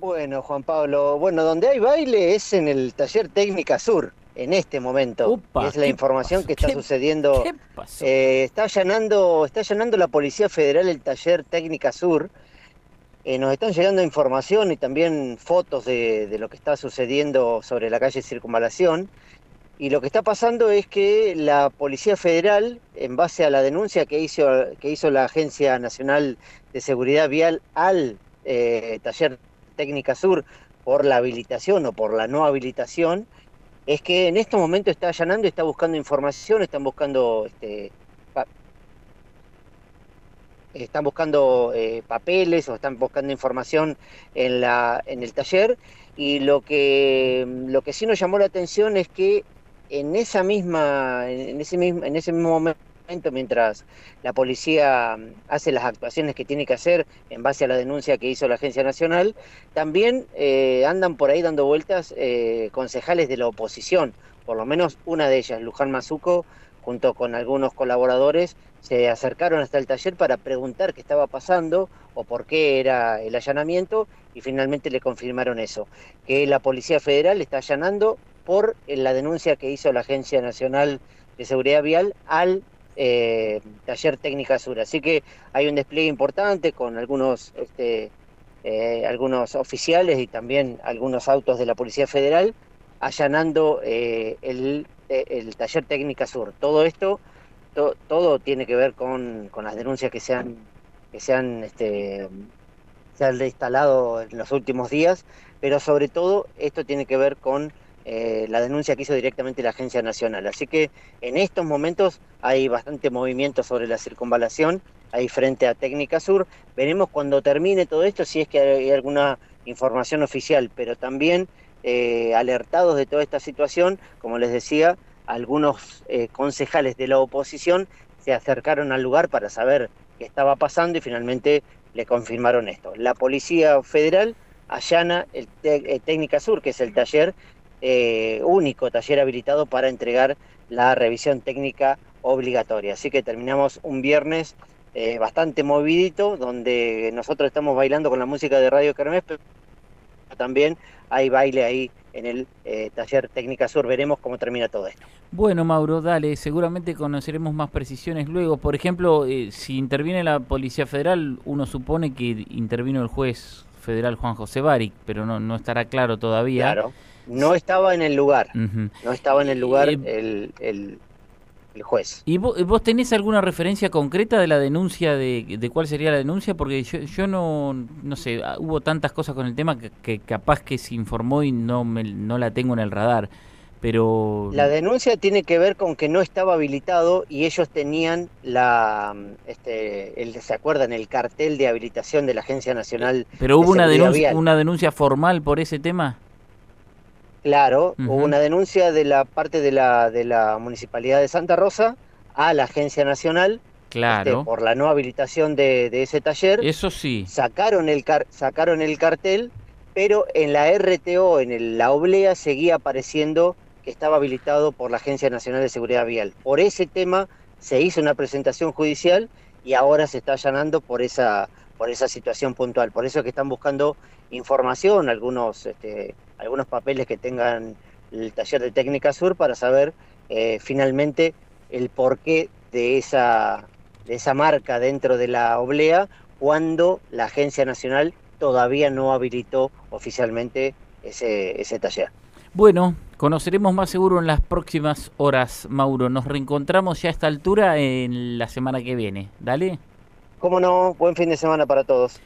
Bueno, Juan Pablo, bueno, donde hay baile es en el taller Técnica Sur, en este momento. Es la ¿qué información pasó? que está ¿Qué- sucediendo. ¿Qué pasó? Eh, está allanando, está allanando la Policía Federal el taller Técnica Sur. Eh, nos están llegando información y también fotos de, de lo que está sucediendo sobre la calle Circunvalación. Y lo que está pasando es que la Policía Federal, en base a la denuncia que hizo, que hizo la Agencia Nacional de Seguridad Vial al eh, taller Técnica Sur por la habilitación o por la no habilitación, es que en estos momentos está allanando está buscando información, están buscando este, están buscando eh, papeles o están buscando información en la en el taller. Y lo que lo que sí nos llamó la atención es que en esa misma en ese mismo en ese mismo momento mientras la policía mm, hace las actuaciones que tiene que hacer en base a la denuncia que hizo la agencia nacional también eh, andan por ahí dando vueltas eh, concejales de la oposición. Por lo menos una de ellas Luján Mazuco junto con algunos colaboradores se acercaron hasta el taller para preguntar qué estaba pasando o por qué era el allanamiento y finalmente le confirmaron eso, que la Policía Federal está allanando por eh, la denuncia que hizo la Agencia Nacional de Seguridad Vial al eh, taller Técnica Sur. Así que hay un despliegue importante con algunos, este, eh, algunos oficiales y también algunos autos de la Policía Federal allanando eh, el, taller Técnica Sur. Todo esto to- todo tiene que ver con, con las denuncias que se han, que se han, este, se han instalado en los últimos días, pero sobre todo esto tiene que ver con eh, la denuncia que hizo directamente la Agencia Nacional. Así que en estos momentos hay bastante movimiento sobre la circunvalación, ahí frente a Técnica Sur. Veremos cuando termine todo esto si es que hay alguna información oficial, pero también eh, alertados de toda esta situación, como les decía, algunos eh, concejales de la oposición se acercaron al lugar para saber qué estaba pasando y finalmente le confirmaron esto. La Policía Federal allana Técnica Sur, que es el taller eh, único taller habilitado para entregar la revisión técnica obligatoria. Así que terminamos un viernes eh, bastante movidito, donde nosotros estamos bailando con la música de Radio Kermés, pero también hay baile ahí en el eh, taller Técnica Sur. Veremos cómo termina todo esto. Bueno, Mauro, dale, seguramente conoceremos más precisiones luego. Por ejemplo, eh, si interviene la Policía Federal, uno supone que intervino el juez federal Juan José Baric, pero no, no estará claro todavía. Claro. No estaba en el lugar, no estaba en el lugar Eh, el, el- el juez. ¿Y vo- vos, tenés alguna referencia concreta de la denuncia, de, de cuál sería la denuncia? Porque yo, yo no, no sé, ah, hubo tantas cosas con el tema que, que capaz que se informó y no, me, no la tengo en el radar. Pero... La denuncia tiene que ver con que no estaba habilitado y ellos tenían la, este, el, ¿se acuerdan? El cartel de habilitación de la Agencia Nacional. pero hubo de una denuncia, vial. una denuncia formal por ese tema. Claro, hubo una denuncia de la parte de la, de la Municipalidad de Santa Rosa a la Agencia Nacional este, Claro. por la no habilitación de, de ese taller. Eso sí. sacaron el car- sacaron el cartel, pero en la RTO, en el- la oblea, seguía apareciendo que estaba habilitado por la Agencia Nacional de Seguridad Vial. Por ese tema se hizo una presentación judicial y ahora se está allanando por esa por esa situación puntual. Por eso es que están buscando información, algunos este, algunos papeles que tengan el taller de Técnica Sur para saber eh, finalmente el porqué de esa de esa marca dentro de la oblea cuando la Agencia Nacional todavía no habilitó oficialmente ese, ese taller. Bueno, conoceremos más seguro en las próximas horas, Mauro. Nos reencontramos ya a esta altura en la semana que viene. Dale. Cómo no, buen fin de semana para todos.